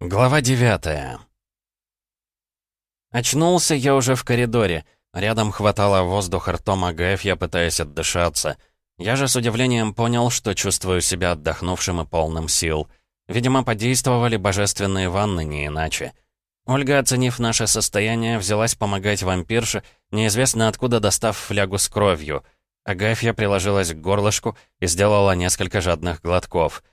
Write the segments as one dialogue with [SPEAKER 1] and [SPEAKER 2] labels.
[SPEAKER 1] Глава девятая. Очнулся я уже в коридоре. Рядом хватало воздуха ртом Агаев, я пытаясь отдышаться. Я же с удивлением понял, что чувствую себя отдохнувшим и полным сил. Видимо, подействовали божественные ванны, не иначе. Ольга, оценив наше состояние, взялась помогать вампирше, неизвестно откуда достав флягу с кровью. Агафья приложилась к горлышку и сделала несколько жадных глотков.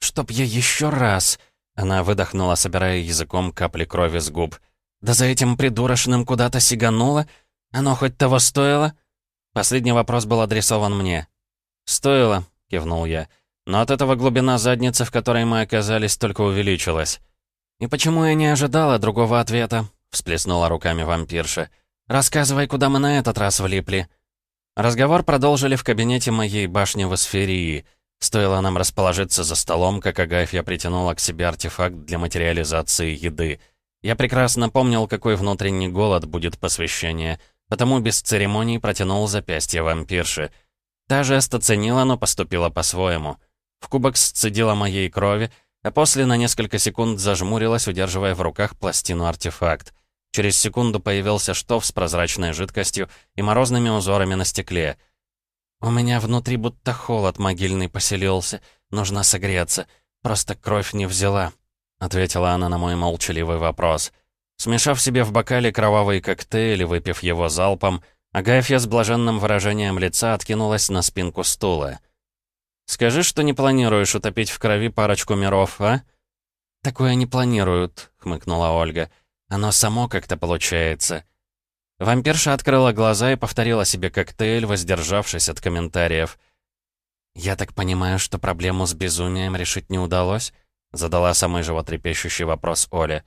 [SPEAKER 1] «Чтоб я еще раз!» Она выдохнула, собирая языком капли крови с губ. «Да за этим придурочным куда-то сигануло? Оно хоть того стоило?» Последний вопрос был адресован мне. «Стоило», — кивнул я. «Но от этого глубина задницы, в которой мы оказались, только увеличилась». «И почему я не ожидала другого ответа?» — всплеснула руками вампирша. «Рассказывай, куда мы на этот раз влипли». Разговор продолжили в кабинете моей башни в Асферии — Стоило нам расположиться за столом, как Агафья притянула к себе артефакт для материализации еды. Я прекрасно помнил, какой внутренний голод будет посвящение, потому без церемоний протянул запястье вампирши. Та жест оценила, но поступила по-своему. В кубок сцедила моей крови, а после на несколько секунд зажмурилась, удерживая в руках пластину-артефакт. Через секунду появился штоф с прозрачной жидкостью и морозными узорами на стекле — «У меня внутри будто холод могильный поселился. Нужно согреться. Просто кровь не взяла», — ответила она на мой молчаливый вопрос. Смешав себе в бокале кровавый коктейль и выпив его залпом, Агафья с блаженным выражением лица откинулась на спинку стула. «Скажи, что не планируешь утопить в крови парочку миров, а?» «Такое не планируют», — хмыкнула Ольга. «Оно само как-то получается». Вампирша открыла глаза и повторила себе коктейль, воздержавшись от комментариев. «Я так понимаю, что проблему с безумием решить не удалось?» Задала самый животрепещущий вопрос Оля.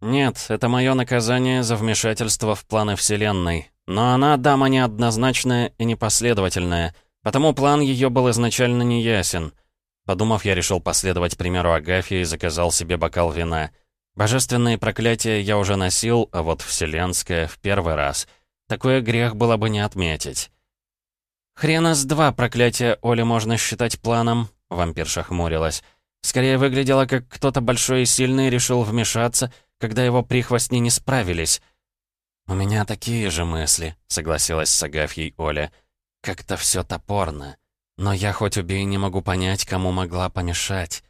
[SPEAKER 1] «Нет, это мое наказание за вмешательство в планы Вселенной. Но она дама неоднозначная и непоследовательная, потому план ее был изначально неясен». Подумав, я решил последовать примеру Агафьи и заказал себе бокал вина — Божественные проклятия я уже носил, а вот вселенское в первый раз. Такое грех было бы не отметить. «Хрена с два проклятия Оли можно считать планом», — вампирша хмурилась. «Скорее выглядело, как кто-то большой и сильный решил вмешаться, когда его прихвостни не справились». «У меня такие же мысли», — согласилась с Агафьей Оля. «Как-то все топорно. Но я хоть убей не могу понять, кому могла помешать».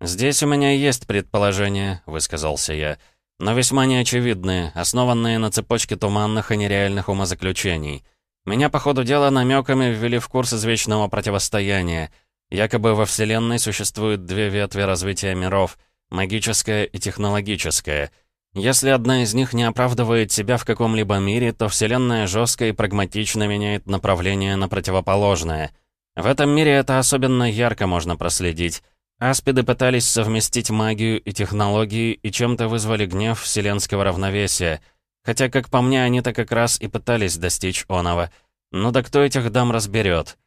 [SPEAKER 1] «Здесь у меня есть предположения», — высказался я, «но весьма неочевидные, основанные на цепочке туманных и нереальных умозаключений. Меня по ходу дела намеками ввели в курс извечного противостояния. Якобы во Вселенной существуют две ветви развития миров — магическая и технологическая. Если одна из них не оправдывает себя в каком-либо мире, то Вселенная жестко и прагматично меняет направление на противоположное. В этом мире это особенно ярко можно проследить. Аспиды пытались совместить магию и технологии и чем-то вызвали гнев вселенского равновесия. Хотя, как по мне, они-то как раз и пытались достичь оного. Ну да кто этих дам разберет?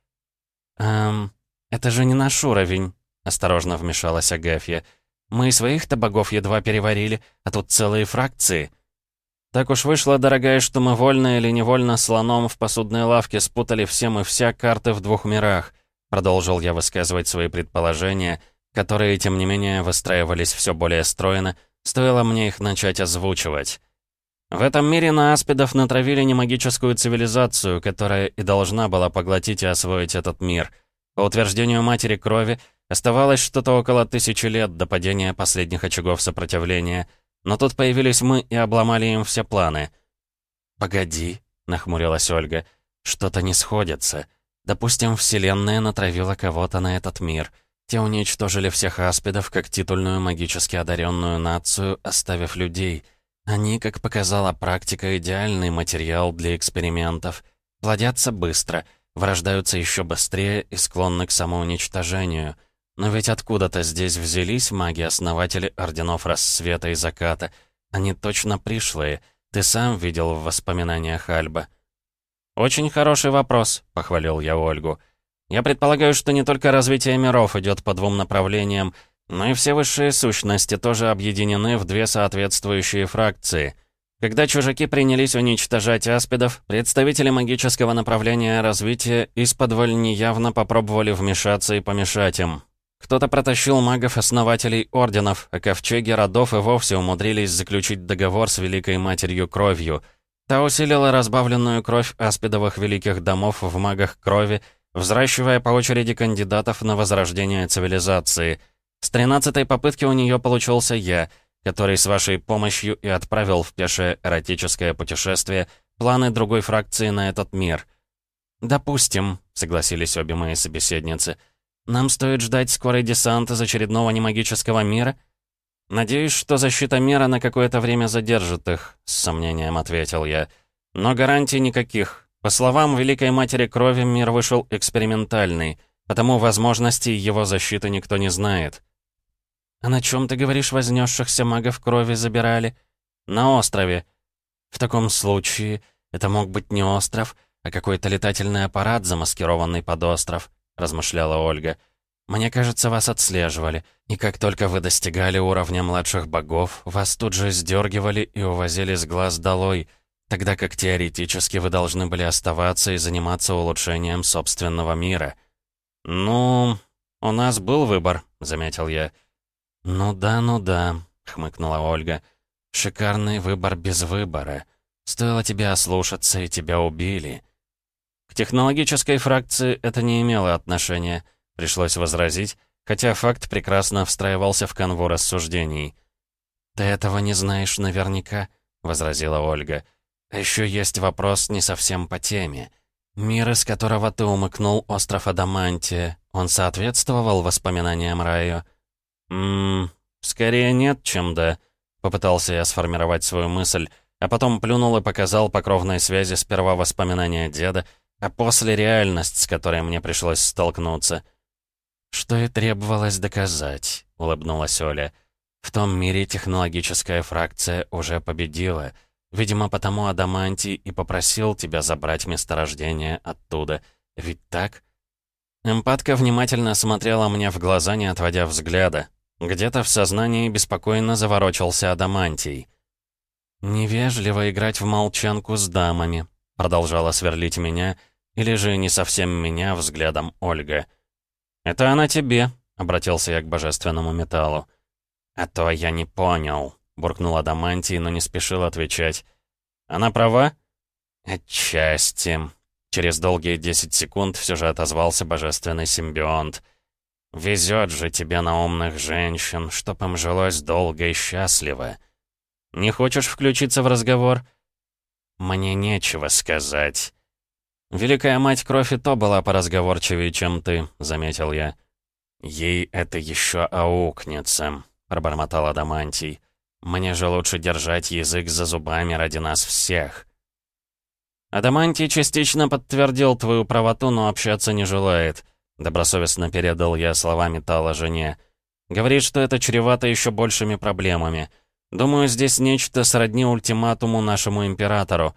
[SPEAKER 1] «Эм, это же не наш уровень», — осторожно вмешалась Агафья. «Мы своих-то богов едва переварили, а тут целые фракции». «Так уж вышло, дорогая, что мы вольно или невольно слоном в посудной лавке спутали всем и вся карты в двух мирах», — продолжил я высказывать свои предположения — которые, тем не менее, выстраивались все более стройно, стоило мне их начать озвучивать. В этом мире на аспидов натравили немагическую цивилизацию, которая и должна была поглотить и освоить этот мир. По утверждению Матери Крови, оставалось что-то около тысячи лет до падения последних очагов сопротивления, но тут появились мы и обломали им все планы. «Погоди», — нахмурилась Ольга, — «что-то не сходится. Допустим, Вселенная натравила кого-то на этот мир». Те уничтожили всех аспидов как титульную магически одаренную нацию, оставив людей. Они, как показала практика, идеальный материал для экспериментов. Плодятся быстро, врождаются еще быстрее и склонны к самоуничтожению. Но ведь откуда-то здесь взялись маги-основатели Орденов Рассвета и Заката. Они точно пришлые. Ты сам видел в воспоминаниях Альба. «Очень хороший вопрос», — похвалил я Ольгу. Я предполагаю, что не только развитие миров идет по двум направлениям, но и все высшие сущности тоже объединены в две соответствующие фракции. Когда чужаки принялись уничтожать аспидов, представители магического направления развития из-под неявно попробовали вмешаться и помешать им. Кто-то протащил магов-основателей орденов, а ковчеги родов и вовсе умудрились заключить договор с Великой Матерью Кровью. Та усилила разбавленную кровь аспидовых великих домов в магах крови, взращивая по очереди кандидатов на возрождение цивилизации. С тринадцатой попытки у нее получился я, который с вашей помощью и отправил в пешее эротическое путешествие планы другой фракции на этот мир. «Допустим», — согласились обе мои собеседницы, «нам стоит ждать скорый десант из очередного немагического мира?» «Надеюсь, что защита мира на какое-то время задержит их», — с сомнением ответил я. «Но гарантий никаких. По словам Великой Матери Крови, мир вышел экспериментальный, потому возможностей его защиты никто не знает». «А на чем ты говоришь, вознесшихся магов крови забирали?» «На острове». «В таком случае это мог быть не остров, а какой-то летательный аппарат, замаскированный под остров», — размышляла Ольга. «Мне кажется, вас отслеживали, и как только вы достигали уровня младших богов, вас тут же сдергивали и увозили с глаз долой, тогда как теоретически вы должны были оставаться и заниматься улучшением собственного мира». «Ну, у нас был выбор», — заметил я. «Ну да, ну да», — хмыкнула Ольга. «Шикарный выбор без выбора. Стоило тебе ослушаться, и тебя убили». К технологической фракции это не имело отношения, пришлось возразить, хотя факт прекрасно встраивался в канву рассуждений. «Ты этого не знаешь наверняка», — возразила Ольга. «А еще есть вопрос не совсем по теме. Мир, из которого ты умыкнул остров Адамантия, он соответствовал воспоминаниям Раю?» «Ммм, скорее нет, чем да», — попытался я сформировать свою мысль, а потом плюнул и показал по связи сперва воспоминания деда, а после реальность, с которой мне пришлось столкнуться. «Что и требовалось доказать», — улыбнулась Оля. «В том мире технологическая фракция уже победила. Видимо, потому Адамантий и попросил тебя забрать месторождение оттуда. Ведь так?» Эмпатка внимательно смотрела мне в глаза, не отводя взгляда. Где-то в сознании беспокойно заворочился Адамантий. «Невежливо играть в молчанку с дамами», — продолжала сверлить меня, или же не совсем меня взглядом Ольга. «Это она тебе», — обратился я к божественному металлу. «А то я не понял», — буркнул Адамантий, но не спешил отвечать. «Она права?» «Отчасти». Через долгие десять секунд все же отозвался божественный симбионт. «Везет же тебе на умных женщин, чтоб им жилось долго и счастливо». «Не хочешь включиться в разговор?» «Мне нечего сказать». «Великая мать кровь и то была поразговорчивее, чем ты», — заметил я. «Ей это еще аукнется», — пробормотал Адамантий. «Мне же лучше держать язык за зубами ради нас всех». «Адамантий частично подтвердил твою правоту, но общаться не желает», — добросовестно передал я слова металла жене. «Говорит, что это чревато еще большими проблемами. Думаю, здесь нечто сродни ультиматуму нашему императору.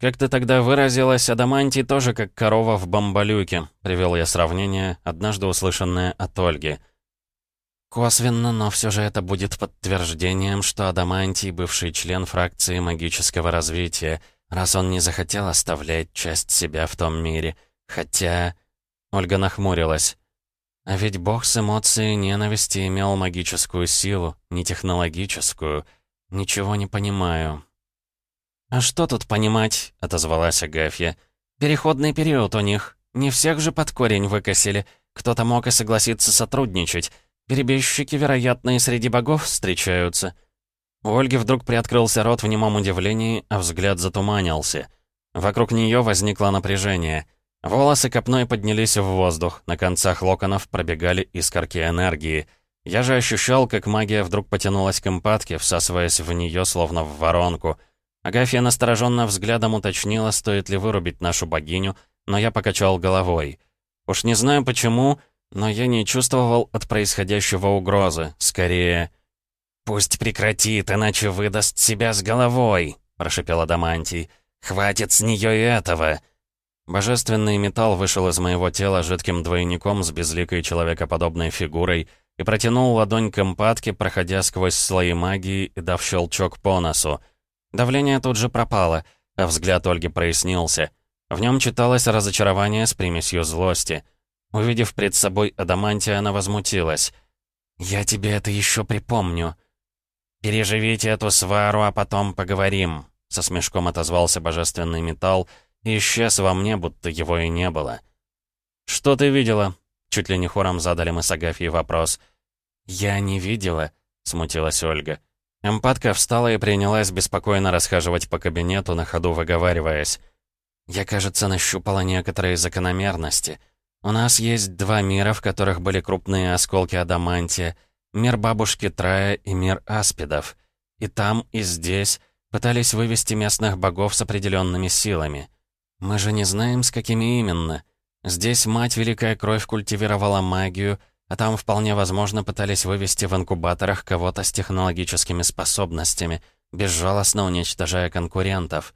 [SPEAKER 1] Как ты тогда выразилась, Адамантий тоже как корова в бомбалюке», — привел я сравнение, однажды услышанное от Ольги. Косвенно, но все же это будет подтверждением, что Адамантий — бывший член фракции магического развития — раз он не захотел оставлять часть себя в том мире. Хотя... Ольга нахмурилась. А ведь бог с эмоцией ненависти имел магическую силу, не технологическую. Ничего не понимаю. «А что тут понимать?» — отозвалась Агафья. «Переходный период у них. Не всех же под корень выкосили. Кто-то мог и согласиться сотрудничать. Перебежчики, вероятно, и среди богов встречаются». У Ольги вдруг приоткрылся рот в немом удивлении, а взгляд затуманился. Вокруг нее возникло напряжение. Волосы копной поднялись в воздух, на концах локонов пробегали искорки энергии. Я же ощущал, как магия вдруг потянулась к эмпатке, всасываясь в нее, словно в воронку. Агафья настороженно взглядом уточнила, стоит ли вырубить нашу богиню, но я покачал головой. Уж не знаю почему, но я не чувствовал от происходящего угрозы. Скорее, «Пусть прекратит, иначе выдаст себя с головой», — прошипел Адамантий. «Хватит с нее и этого!» Божественный металл вышел из моего тела жидким двойником с безликой человекоподобной фигурой и протянул ладонь к эмпатке, проходя сквозь слои магии и дав щелчок по носу. Давление тут же пропало, а взгляд Ольги прояснился. В нем читалось разочарование с примесью злости. Увидев пред собой Адамантия, она возмутилась. «Я тебе это еще припомню». «Переживите эту свару, а потом поговорим», — со смешком отозвался божественный металл и исчез во мне, будто его и не было. «Что ты видела?» — чуть ли не хором задали мы с Агафьей вопрос. «Я не видела», — смутилась Ольга. Эмпатка встала и принялась беспокойно расхаживать по кабинету, на ходу выговариваясь. «Я, кажется, нащупала некоторые закономерности. У нас есть два мира, в которых были крупные осколки адамантия. Мир бабушки Трая и мир аспидов. И там, и здесь пытались вывести местных богов с определенными силами. Мы же не знаем, с какими именно. Здесь мать Великая Кровь культивировала магию — а там вполне возможно пытались вывести в инкубаторах кого-то с технологическими способностями, безжалостно уничтожая конкурентов.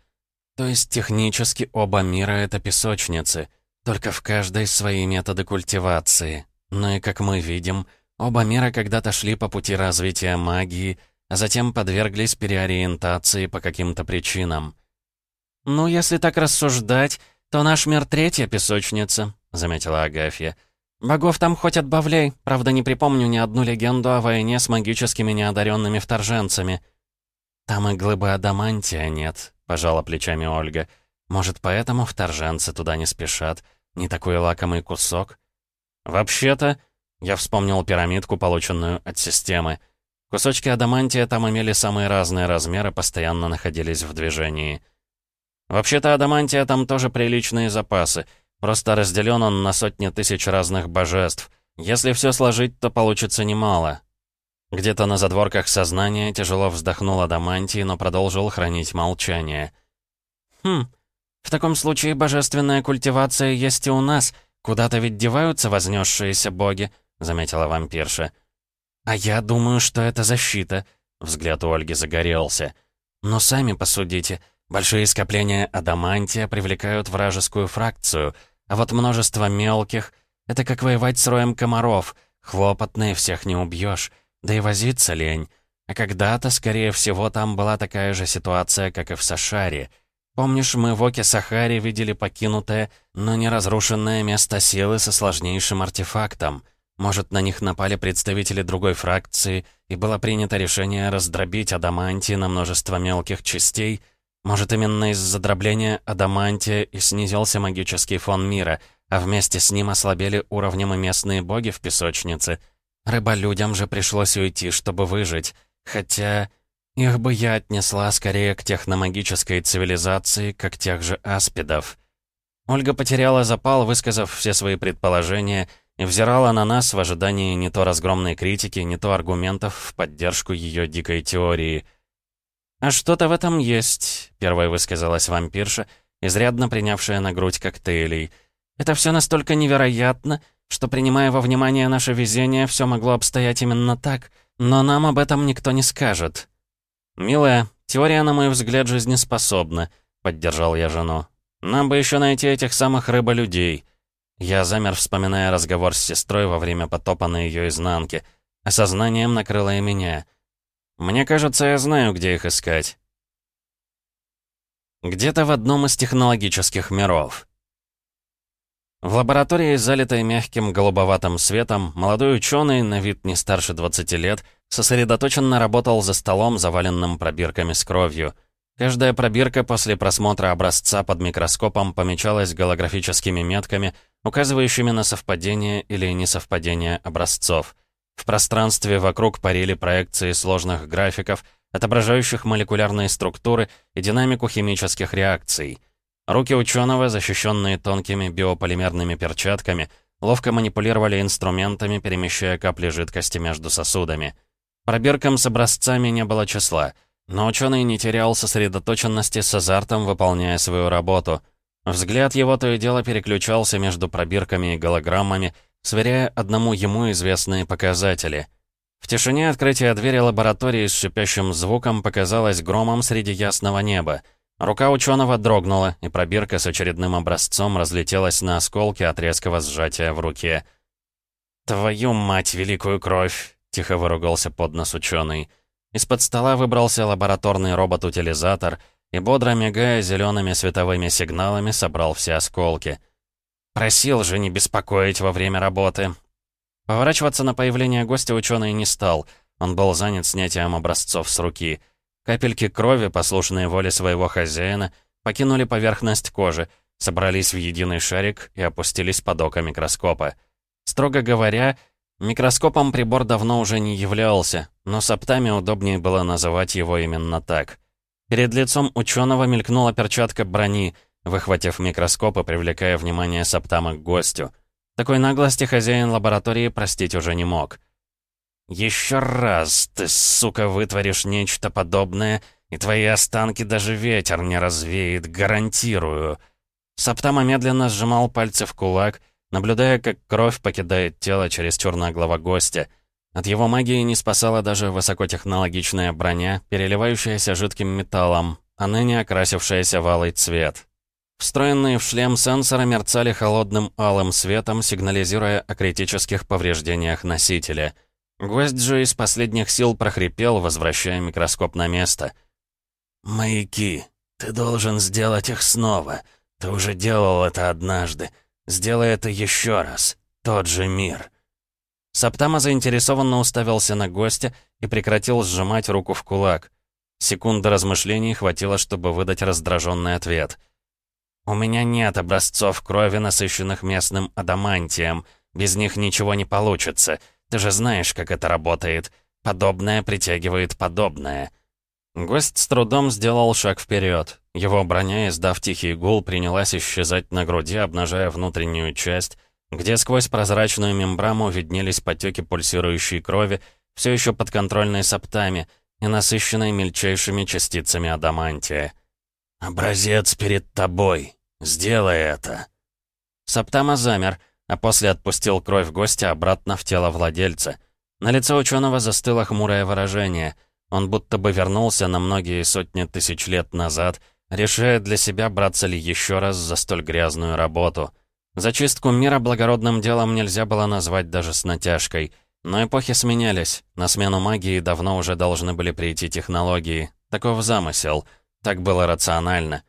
[SPEAKER 1] То есть технически оба мира — это песочницы, только в каждой свои методы культивации. Но и как мы видим, оба мира когда-то шли по пути развития магии, а затем подверглись переориентации по каким-то причинам. «Ну, если так рассуждать, то наш мир — третья песочница», — заметила Агафья. «Богов там хоть отбавляй. Правда, не припомню ни одну легенду о войне с магическими неодаренными вторженцами». «Там и глыбы адамантия нет», — пожала плечами Ольга. «Может, поэтому вторженцы туда не спешат? Не такой лакомый кусок?» «Вообще-то...» — я вспомнил пирамидку, полученную от системы. Кусочки адамантия там имели самые разные размеры, постоянно находились в движении. «Вообще-то адамантия там тоже приличные запасы». Просто разделен он на сотни тысяч разных божеств. Если все сложить, то получится немало. Где-то на задворках сознания тяжело вздохнул Адамантий, но продолжил хранить молчание. «Хм, в таком случае божественная культивация есть и у нас. Куда-то ведь деваются вознесшиеся боги», — заметила вампирша. «А я думаю, что это защита», — взгляд у Ольги загорелся. «Но сами посудите, большие скопления адамантия привлекают вражескую фракцию — а вот множество мелких — это как воевать с роем комаров. Хлопотные всех не убьешь, да и возиться лень. А когда-то, скорее всего, там была такая же ситуация, как и в Сашаре. Помнишь, мы в Оке-Сахаре видели покинутое, но не разрушенное место силы со сложнейшим артефактом. Может, на них напали представители другой фракции, и было принято решение раздробить Адаманти на множество мелких частей — может, именно из-за дробления адамантия и снизился магический фон мира, а вместе с ним ослабели уровнем и местные боги в песочнице. Рыболюдям же пришлось уйти, чтобы выжить. Хотя... Их бы я отнесла скорее к техномагической цивилизации, как тех же аспидов. Ольга потеряла запал, высказав все свои предположения, и взирала на нас в ожидании не то разгромной критики, не то аргументов в поддержку ее дикой теории — «А что-то в этом есть», — первой высказалась вампирша, изрядно принявшая на грудь коктейлей. «Это все настолько невероятно, что, принимая во внимание наше везение, все могло обстоять именно так, но нам об этом никто не скажет». «Милая, теория, на мой взгляд, жизнеспособна», — поддержал я жену. «Нам бы еще найти этих самых рыболюдей». Я замер, вспоминая разговор с сестрой во время потопа на ее изнанке. Осознанием накрыло и меня — мне кажется, я знаю, где их искать. Где-то в одном из технологических миров. В лаборатории, залитой мягким голубоватым светом, молодой ученый, на вид не старше 20 лет, сосредоточенно работал за столом, заваленным пробирками с кровью. Каждая пробирка после просмотра образца под микроскопом помечалась голографическими метками, указывающими на совпадение или несовпадение образцов. В пространстве вокруг парили проекции сложных графиков, отображающих молекулярные структуры и динамику химических реакций. Руки ученого, защищенные тонкими биополимерными перчатками, ловко манипулировали инструментами, перемещая капли жидкости между сосудами. Пробиркам с образцами не было числа, но ученый не терял сосредоточенности с азартом, выполняя свою работу. Взгляд его то и дело переключался между пробирками и голограммами, сверяя одному ему известные показатели. В тишине открытие двери лаборатории с шипящим звуком показалось громом среди ясного неба. Рука ученого дрогнула, и пробирка с очередным образцом разлетелась на осколки от резкого сжатия в руке. «Твою мать, великую кровь!» — тихо выругался под нос ученый. Из-под стола выбрался лабораторный робот-утилизатор и, бодро мигая зелеными световыми сигналами, собрал все осколки — Просил же не беспокоить во время работы. Поворачиваться на появление гостя ученый не стал. Он был занят снятием образцов с руки. Капельки крови, послушные воле своего хозяина, покинули поверхность кожи, собрались в единый шарик и опустились под око микроскопа. Строго говоря, микроскопом прибор давно уже не являлся, но с оптами удобнее было называть его именно так. Перед лицом ученого мелькнула перчатка брони, выхватив микроскоп и привлекая внимание Саптама к гостю. Такой наглости хозяин лаборатории простить уже не мог. «Еще раз ты, сука, вытворишь нечто подобное, и твои останки даже ветер не развеет, гарантирую». Саптама медленно сжимал пальцы в кулак, наблюдая, как кровь покидает тело через черноглава гостя. От его магии не спасала даже высокотехнологичная броня, переливающаяся жидким металлом, а ныне окрасившаяся в алый цвет. Встроенные в шлем сенсоры мерцали холодным алым светом, сигнализируя о критических повреждениях носителя. Гвоздь же из последних сил прохрипел, возвращая микроскоп на место. «Маяки, ты должен сделать их снова. Ты уже делал это однажды. Сделай это еще раз. Тот же мир». Саптама заинтересованно уставился на гостя и прекратил сжимать руку в кулак. Секунды размышлений хватило, чтобы выдать раздраженный ответ — «У меня нет образцов крови, насыщенных местным адамантием. Без них ничего не получится. Ты же знаешь, как это работает. Подобное притягивает подобное». Гость с трудом сделал шаг вперед. Его броня, издав тихий гул, принялась исчезать на груди, обнажая внутреннюю часть, где сквозь прозрачную мембрану виднелись потеки пульсирующей крови, все еще подконтрольной саптами и насыщенной мельчайшими частицами адамантия. «Образец перед тобой», «Сделай это!» Саптама замер, а после отпустил кровь гостя обратно в тело владельца. На лице ученого застыло хмурое выражение. Он будто бы вернулся на многие сотни тысяч лет назад, решая для себя, браться ли еще раз за столь грязную работу. Зачистку мира благородным делом нельзя было назвать даже с натяжкой. Но эпохи сменялись. На смену магии давно уже должны были прийти технологии. Таков замысел. Так было рационально.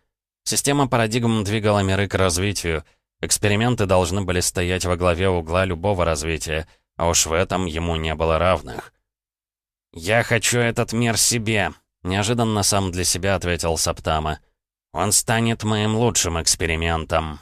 [SPEAKER 1] Система парадигм двигала миры к развитию. Эксперименты должны были стоять во главе угла любого развития, а уж в этом ему не было равных. «Я хочу этот мир себе», — неожиданно сам для себя ответил Саптама. «Он станет моим лучшим экспериментом».